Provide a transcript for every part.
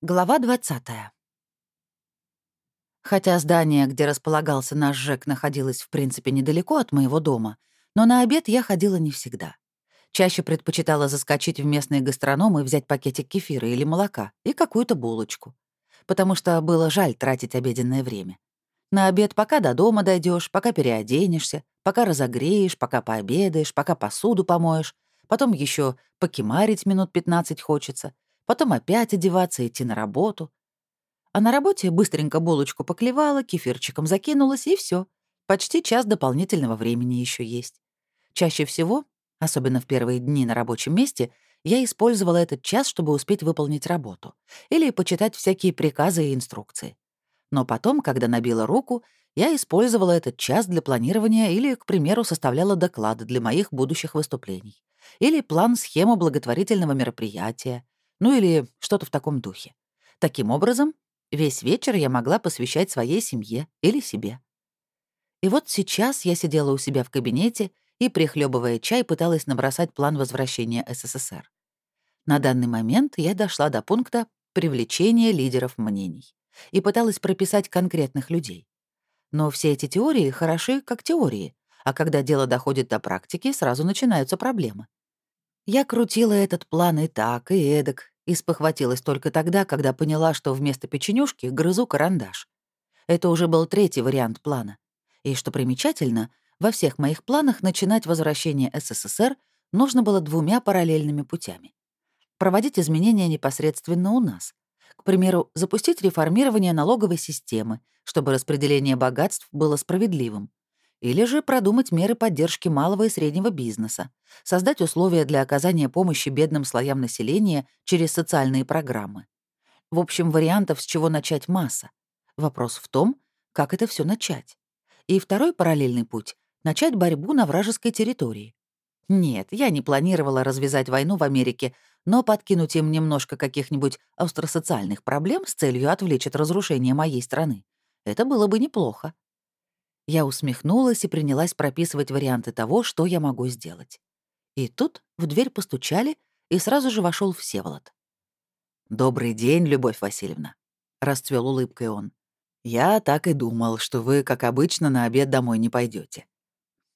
Глава 20. Хотя здание, где располагался наш ЖЭК, находилось в принципе недалеко от моего дома, но на обед я ходила не всегда. Чаще предпочитала заскочить в местный гастроном и взять пакетик кефира или молока и какую-то булочку, потому что было жаль тратить обеденное время. На обед пока до дома дойдешь, пока переоденешься, пока разогреешь, пока пообедаешь, пока посуду помоешь, потом еще покемарить минут 15 хочется — потом опять одеваться, идти на работу. А на работе быстренько булочку поклевала, кефирчиком закинулась, и все. Почти час дополнительного времени еще есть. Чаще всего, особенно в первые дни на рабочем месте, я использовала этот час, чтобы успеть выполнить работу или почитать всякие приказы и инструкции. Но потом, когда набила руку, я использовала этот час для планирования или, к примеру, составляла доклады для моих будущих выступлений. Или план-схему благотворительного мероприятия, ну или что-то в таком духе. Таким образом, весь вечер я могла посвящать своей семье или себе. И вот сейчас я сидела у себя в кабинете и, прихлебывая чай, пыталась набросать план возвращения СССР. На данный момент я дошла до пункта привлечения лидеров мнений и пыталась прописать конкретных людей. Но все эти теории хороши как теории, а когда дело доходит до практики, сразу начинаются проблемы. Я крутила этот план и так, и эдак, и спохватилась только тогда, когда поняла, что вместо печенюшки грызу карандаш. Это уже был третий вариант плана. И, что примечательно, во всех моих планах начинать возвращение СССР нужно было двумя параллельными путями. Проводить изменения непосредственно у нас. К примеру, запустить реформирование налоговой системы, чтобы распределение богатств было справедливым, или же продумать меры поддержки малого и среднего бизнеса, создать условия для оказания помощи бедным слоям населения через социальные программы. В общем, вариантов, с чего начать масса. Вопрос в том, как это все начать. И второй параллельный путь — начать борьбу на вражеской территории. Нет, я не планировала развязать войну в Америке, но подкинуть им немножко каких-нибудь остросоциальных проблем с целью отвлечь от разрушения моей страны. Это было бы неплохо. Я усмехнулась и принялась прописывать варианты того, что я могу сделать. И тут в дверь постучали, и сразу же вошел Всеволод. «Добрый день, Любовь Васильевна», — расцвел улыбкой он. «Я так и думал, что вы, как обычно, на обед домой не пойдете.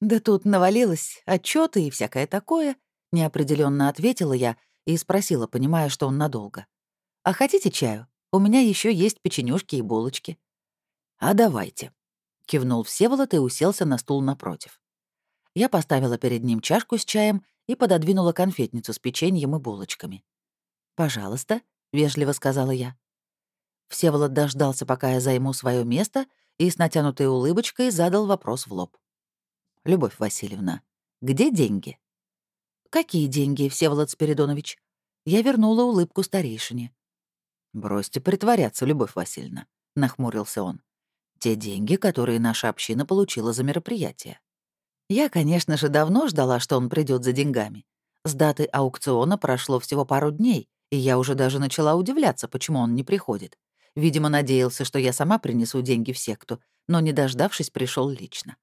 «Да тут навалилось отчеты и всякое такое», — неопределенно ответила я и спросила, понимая, что он надолго. «А хотите чаю? У меня еще есть печенюшки и булочки». «А давайте», — кивнул Всеволод и уселся на стул напротив. Я поставила перед ним чашку с чаем и пододвинула конфетницу с печеньем и булочками. «Пожалуйста», — вежливо сказала я. Всеволод дождался, пока я займу свое место, и с натянутой улыбочкой задал вопрос в лоб. «Любовь Васильевна, где деньги?» «Какие деньги, Всеволод Спиридонович?» Я вернула улыбку старейшине. «Бросьте притворяться, Любовь Васильевна», — нахмурился он те деньги, которые наша община получила за мероприятие. Я, конечно же, давно ждала, что он придет за деньгами. С даты аукциона прошло всего пару дней, и я уже даже начала удивляться, почему он не приходит. Видимо, надеялся, что я сама принесу деньги в секту, но, не дождавшись, пришел лично.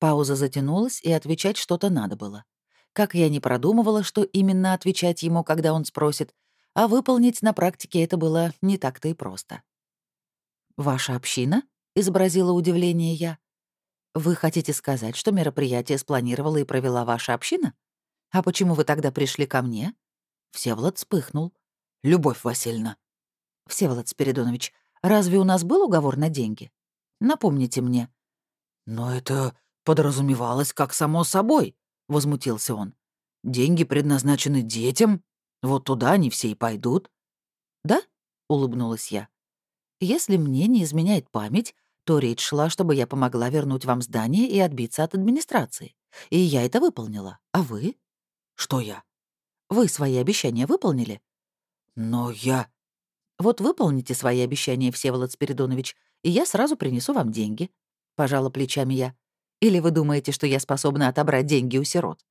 Пауза затянулась, и отвечать что-то надо было. Как я не продумывала, что именно отвечать ему, когда он спросит, а выполнить на практике это было не так-то и просто. «Ваша община?» Изобразила удивление я. «Вы хотите сказать, что мероприятие спланировала и провела ваша община? А почему вы тогда пришли ко мне?» Всеволод вспыхнул. «Любовь Васильевна». «Всеволод Спиридонович, разве у нас был уговор на деньги? Напомните мне». «Но это подразумевалось как само собой», — возмутился он. «Деньги предназначены детям. Вот туда они все и пойдут». «Да?» — улыбнулась я. «Если мне не изменяет память, то речь шла, чтобы я помогла вернуть вам здание и отбиться от администрации. И я это выполнила. А вы? Что я? Вы свои обещания выполнили? Но я... Вот выполните свои обещания, Всеволод Спиридонович, и я сразу принесу вам деньги. Пожала плечами я. Или вы думаете, что я способна отобрать деньги у сирот?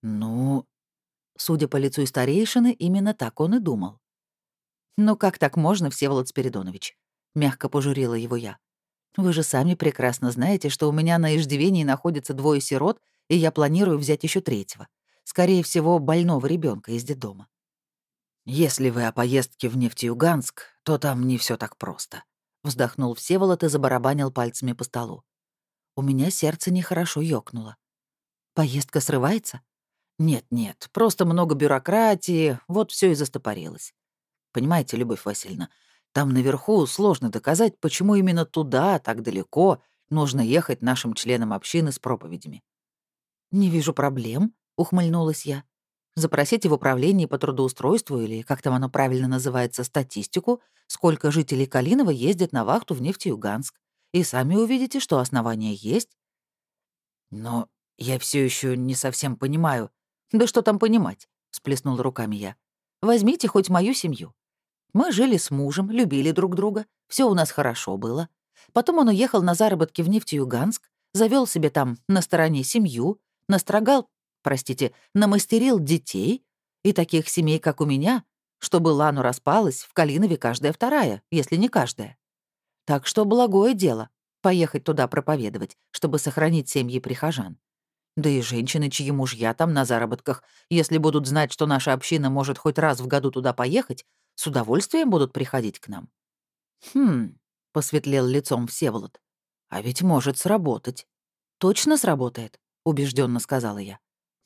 Ну... Судя по лицу старейшины, именно так он и думал. «Ну как так можно, Всеволод Спиридонович?» — мягко пожурила его я. Вы же сами прекрасно знаете, что у меня на иждивении находится двое сирот, и я планирую взять еще третьего. Скорее всего, больного ребенка из детдома. «Если вы о поездке в Нефтеюганск, то там не все так просто», — вздохнул Всеволод и забарабанил пальцами по столу. У меня сердце нехорошо ёкнуло. «Поездка срывается?» «Нет-нет, просто много бюрократии, вот все и застопорилось. Понимаете, Любовь Васильевна, там наверху сложно доказать, почему именно туда, так далеко, нужно ехать нашим членам общины с проповедями». «Не вижу проблем», — ухмыльнулась я. Запросите в управлении по трудоустройству или, как там оно правильно называется, статистику, сколько жителей Калинова ездят на вахту в Нефтеюганск. И сами увидите, что основания есть. Но я все еще не совсем понимаю. Да что там понимать, сплеснул руками я. Возьмите хоть мою семью. Мы жили с мужем, любили друг друга, все у нас хорошо было. Потом он уехал на заработки в Нефтеюганск, завел себе там на стороне семью, настрогал простите, намастерил детей, и таких семей, как у меня, чтобы Лану распалась, в Калинове каждая вторая, если не каждая. Так что благое дело — поехать туда проповедовать, чтобы сохранить семьи прихожан. Да и женщины, чьи мужья там на заработках, если будут знать, что наша община может хоть раз в году туда поехать, с удовольствием будут приходить к нам. «Хм», — посветлел лицом Всеволод, «а ведь может сработать». «Точно сработает», — убежденно сказала я.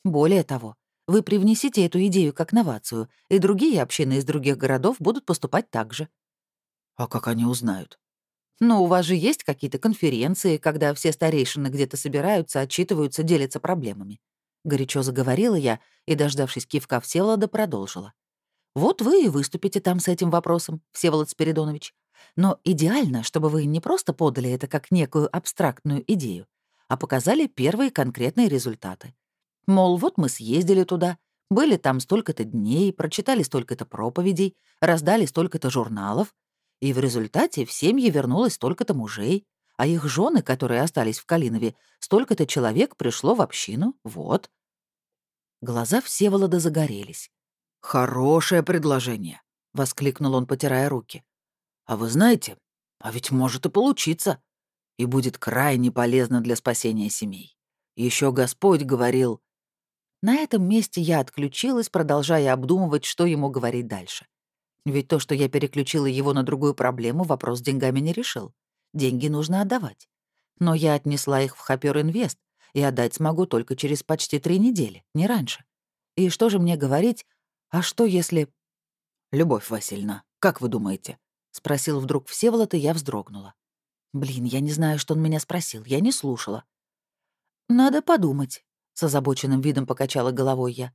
Более того, вы привнесите эту идею как новацию, и другие общины из других городов будут поступать так же. А как они узнают? Ну, у вас же есть какие-то конференции, когда все старейшины где-то собираются, отчитываются, делятся проблемами. Горячо заговорила я и, дождавшись кивка Всеволода, продолжила. Вот вы и выступите там с этим вопросом, Всеволод Спиридонович. Но идеально, чтобы вы не просто подали это как некую абстрактную идею, а показали первые конкретные результаты. Мол, вот мы съездили туда, были там столько-то дней, прочитали столько-то проповедей, раздали столько-то журналов, и в результате в семьи вернулось столько-то мужей, а их жены, которые остались в Калинове, столько-то человек пришло в общину, вот. Глаза Всеволода загорелись. «Хорошее предложение», — воскликнул он, потирая руки. «А вы знаете, а ведь может и получиться, и будет крайне полезно для спасения семей. Еще Господь говорил, на этом месте я отключилась, продолжая обдумывать, что ему говорить дальше. Ведь то, что я переключила его на другую проблему, вопрос с деньгами не решил. Деньги нужно отдавать. Но я отнесла их в Хопер Инвест, и отдать смогу только через почти три недели, не раньше. И что же мне говорить? А что если... «Любовь Васильевна, как вы думаете?» — спросил вдруг Всеволод, и я вздрогнула. Блин, я не знаю, что он меня спросил, я не слушала. «Надо подумать», с озабоченным видом покачала головой я.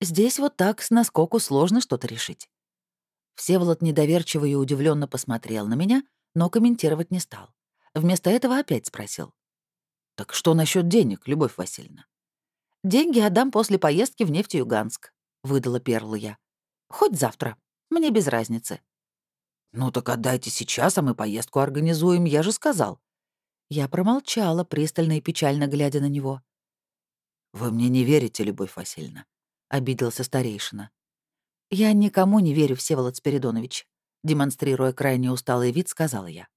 Здесь вот так с наскоку сложно что-то решить. Всеволод недоверчиво и удивленно посмотрел на меня, но комментировать не стал. Вместо этого опять спросил. «Так что насчет денег, Любовь Васильевна?» «Деньги отдам после поездки в Нефтеюганск», — выдала перла я. «Хоть завтра. Мне без разницы». «Ну так отдайте сейчас, а мы поездку организуем, я же сказал». Я промолчала, пристально и печально глядя на него. «Вы мне не верите, Любовь Васильевна», — обиделся старейшина. «Я никому не верю, Всеволод Спиридонович», — демонстрируя крайне усталый вид, сказала я.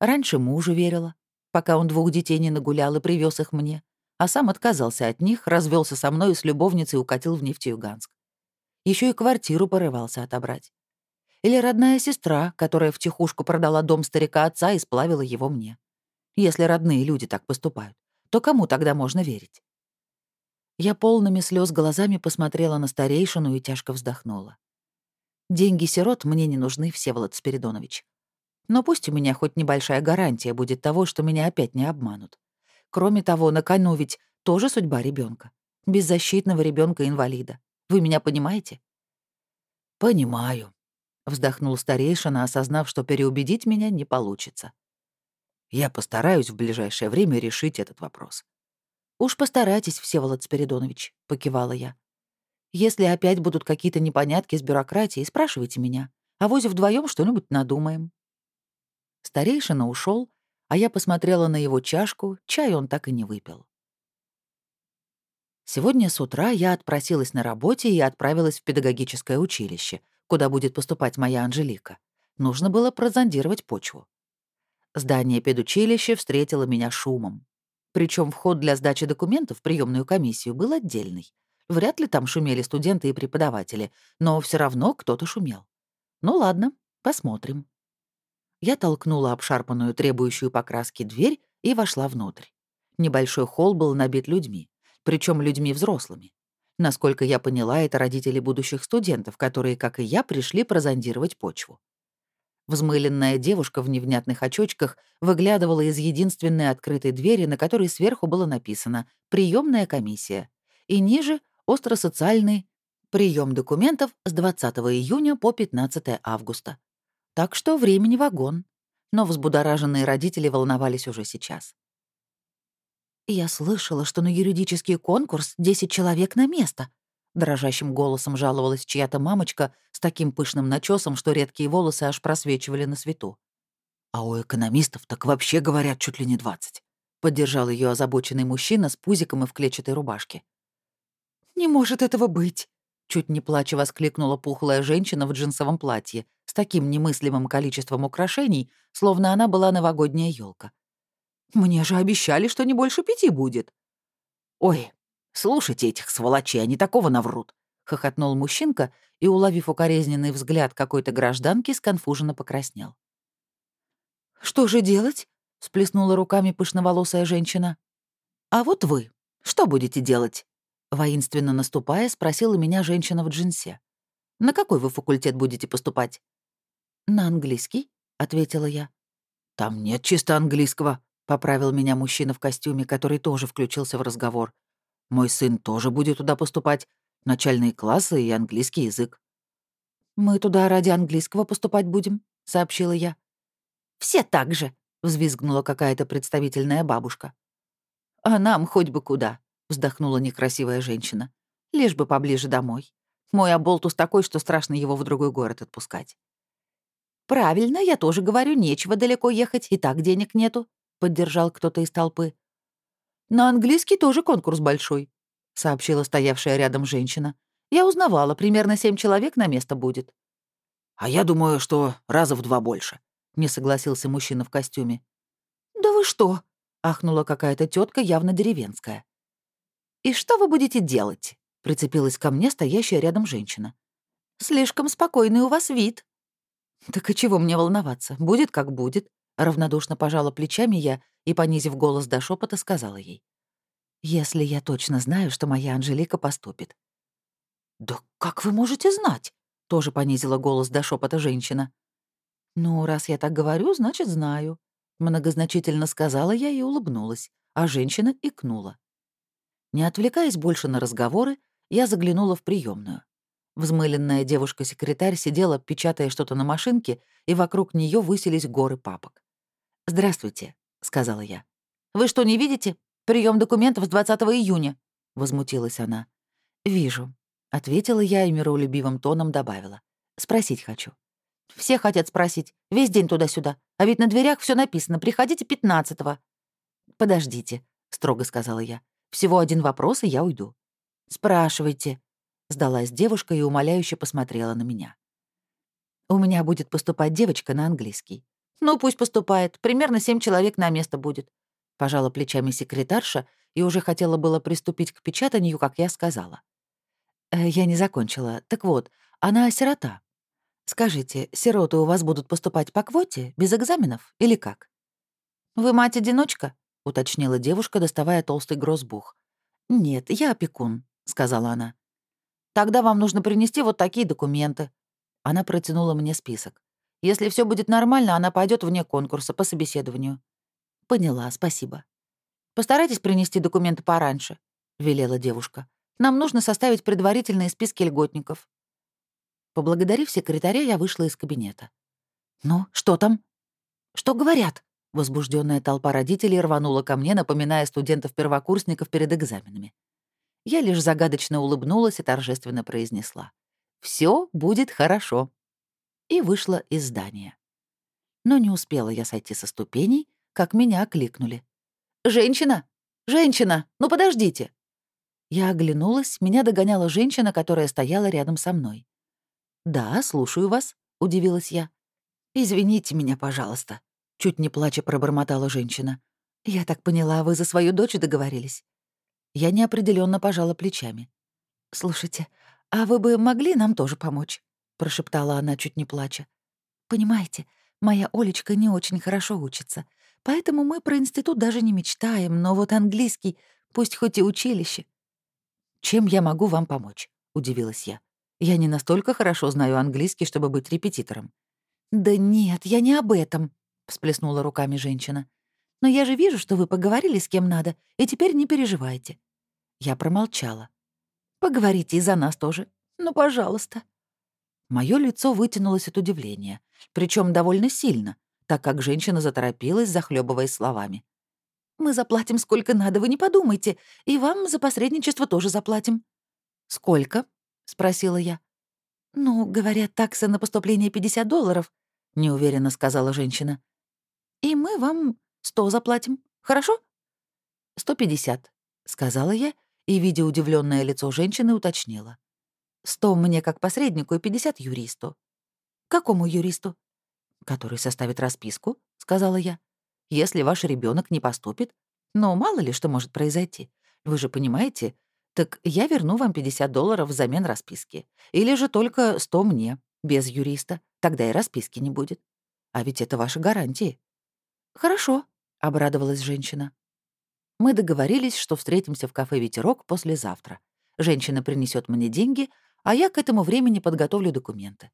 «Раньше мужу верила, пока он двух детей не нагулял и привез их мне, а сам отказался от них, развелся со мной и с любовницей укатил в Нефтеюганск. Еще и квартиру порывался отобрать. Или родная сестра, которая втихушку продала дом старика отца и сплавила его мне. Если родные люди так поступают, то кому тогда можно верить? Я полными слез глазами посмотрела на старейшину и тяжко вздохнула. Деньги сирот мне не нужны, Всеволод Спиридонович. Но пусть у меня хоть небольшая гарантия будет того, что меня опять не обманут. Кроме того, на кону ведь тоже судьба ребенка, Беззащитного ребенка инвалида Вы меня понимаете? «Понимаю», — вздохнул старейшина, осознав, что переубедить меня не получится. «Я постараюсь в ближайшее время решить этот вопрос. «Уж постарайтесь, Всеволод Спиридонович», — покивала я. «Если опять будут какие-то непонятки с бюрократией, спрашивайте меня. А вось вдвоем что-нибудь надумаем». Старейшина ушел, а я посмотрела на его чашку, чай он так и не выпил. Сегодня с утра я отпросилась на работе и отправилась в педагогическое училище, куда будет поступать моя Анжелика. Нужно было прозондировать почву. Здание педучилища встретило меня шумом. Причем вход для сдачи документов в приемную комиссию был отдельный. Вряд ли там шумели студенты и преподаватели, но все равно кто-то шумел. Ну ладно, посмотрим. Я толкнула обшарпанную, требующую покраски дверь и вошла внутрь. Небольшой холл был набит людьми, причем людьми взрослыми. Насколько я поняла, это родители будущих студентов, которые, как и я, пришли прозондировать почву. Взмыленная девушка в невнятных очочках выглядывала из единственной открытой двери, на которой сверху было написано «Приемная комиссия», и ниже — «Остросоциальный прием документов с 20 июня по 15 августа». Так что времени вагон. Но взбудораженные родители волновались уже сейчас. «Я слышала, что на юридический конкурс 10 человек на место», Дрожащим голосом жаловалась чья-то мамочка с таким пышным начесом, что редкие волосы аж просвечивали на свету. «А у экономистов так вообще говорят чуть ли не двадцать», — поддержал ее озабоченный мужчина с пузиком и в клетчатой рубашке. «Не может этого быть!» — чуть не плача воскликнула пухлая женщина в джинсовом платье с таким немыслимым количеством украшений, словно она была новогодняя елка. «Мне же обещали, что не больше пяти будет». «Ой, «Слушайте этих сволочей, они такого наврут!» — хохотнул мужчинка и, уловив укоризненный взгляд какой-то гражданки, сконфуженно покраснел. «Что же делать?» — сплеснула руками пышноволосая женщина. «А вот вы, что будете делать?» Воинственно наступая, спросила меня женщина в джинсе. «На какой вы факультет будете поступать?» «На английский», — ответила я. «Там нет чисто английского», — поправил меня мужчина в костюме, который тоже включился в разговор. Мой сын тоже будет туда поступать. Начальные классы и английский язык». «Мы туда ради английского поступать будем», — сообщила я. «Все так же», — взвизгнула какая-то представительная бабушка. «А нам хоть бы куда», — вздохнула некрасивая женщина. «Лишь бы поближе домой. Мой оболтус такой, что страшно его в другой город отпускать». «Правильно, я тоже говорю, нечего далеко ехать, и так денег нету», — поддержал кто-то из толпы. «На английский тоже конкурс большой», — сообщила стоявшая рядом женщина. «Я узнавала, примерно семь человек на место будет». «А я думаю, что раза в два больше», — не согласился мужчина в костюме. «Да вы что?» — ахнула какая-то тетка, явно деревенская. «И что вы будете делать?» — прицепилась ко мне стоящая рядом женщина. «Слишком спокойный у вас вид». «Так и чего мне волноваться? Будет как будет», — равнодушно пожала плечами я и, понизив голос до шепота, сказала ей. «Если я точно знаю, что моя Анжелика поступит». «Да как вы можете знать?» — тоже понизила голос до шепота женщина. «Ну, раз я так говорю, значит, знаю», — многозначительно сказала я и улыбнулась, а женщина икнула. Не отвлекаясь больше на разговоры, я заглянула в приемную. Взмыленная девушка-секретарь сидела, печатая что-то на машинке, и вокруг нее высились горы папок. «Здравствуйте», — сказала я. «Вы что, не видите? Прием документов с 20 июня», — возмутилась она. «Вижу», — ответила я и миролюбивым тоном добавила. «Спросить хочу». «Все хотят спросить. Весь день туда-сюда. А ведь на дверях все написано. Приходите 15-го». «Подождите», — строго сказала я. «Всего один вопрос, и я уйду». «Спрашивайте», — сдалась девушка и умоляюще посмотрела на меня. «У меня будет поступать девочка на английский. «Ну, пусть поступает. Примерно семь человек на место будет». Пожала плечами секретарша и уже хотела было приступить к печатанию, как я сказала. «Э, «Я не закончила. Так вот, она сирота. Скажите, сироты у вас будут поступать по квоте, без экзаменов или как?» «Вы мать-одиночка?» — уточнила девушка, доставая толстый грозбух. «Нет, я опекун», — сказала она. «Тогда вам нужно принести вот такие документы». Она протянула мне список. Если все будет нормально, она пойдет вне конкурса по собеседованию». «Поняла, спасибо». «Постарайтесь принести документы пораньше», — велела девушка. «Нам нужно составить предварительные списки льготников». Поблагодарив секретаря, я вышла из кабинета. «Ну, что там?» «Что говорят?» Возбужденная толпа родителей рванула ко мне, напоминая студентов-первокурсников перед экзаменами. Я лишь загадочно улыбнулась и торжественно произнесла. «Все будет хорошо» и вышла из здания. Но не успела я сойти со ступеней, как меня окликнули. «Женщина! Женщина! Ну подождите!» Я оглянулась, меня догоняла женщина, которая стояла рядом со мной. «Да, слушаю вас», — удивилась я. «Извините меня, пожалуйста», — чуть не плача пробормотала женщина. «Я так поняла, вы за свою дочь договорились?» Я неопределенно пожала плечами. «Слушайте, а вы бы могли нам тоже помочь?» — прошептала она, чуть не плача. «Понимаете, моя Олечка не очень хорошо учится, поэтому мы про институт даже не мечтаем, но вот английский, пусть хоть и училище». «Чем я могу вам помочь?» — удивилась я. «Я не настолько хорошо знаю английский, чтобы быть репетитором». «Да нет, я не об этом», — всплеснула руками женщина. «Но я же вижу, что вы поговорили с кем надо, и теперь не переживайте». Я промолчала. «Поговорите и за нас тоже. Ну, пожалуйста». Моё лицо вытянулось от удивления, причем довольно сильно, так как женщина заторопилась, захлебываясь словами. «Мы заплатим сколько надо, вы не подумайте, и вам за посредничество тоже заплатим». «Сколько?» — спросила я. «Ну, говорят, такса на поступление 50 долларов», — неуверенно сказала женщина. «И мы вам 100 заплатим, хорошо?» «150», — сказала я и, видя удивленное лицо женщины, уточнила. «Сто мне как посреднику и пятьдесят юристу». «Какому юристу?» «Который составит расписку», — сказала я. «Если ваш ребенок не поступит, но мало ли что может произойти. Вы же понимаете, так я верну вам 50 долларов взамен расписки. Или же только 100 мне, без юриста. Тогда и расписки не будет. А ведь это ваши гарантии». «Хорошо», — обрадовалась женщина. Мы договорились, что встретимся в кафе «Ветерок» послезавтра. Женщина принесет мне деньги, а я к этому времени подготовлю документы.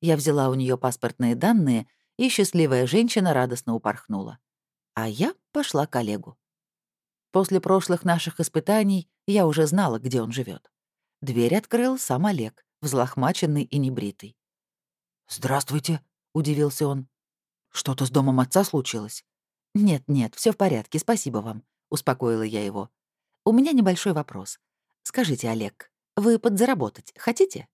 Я взяла у нее паспортные данные, и счастливая женщина радостно упорхнула. А я пошла к Олегу. После прошлых наших испытаний я уже знала, где он живет. Дверь открыл сам Олег, взлохмаченный и небритый. «Здравствуйте», — удивился он. «Что-то с домом отца случилось?» «Нет-нет, все в порядке, спасибо вам. — успокоила я его. «У меня небольшой вопрос. Скажите, Олег, вы подзаработать хотите?»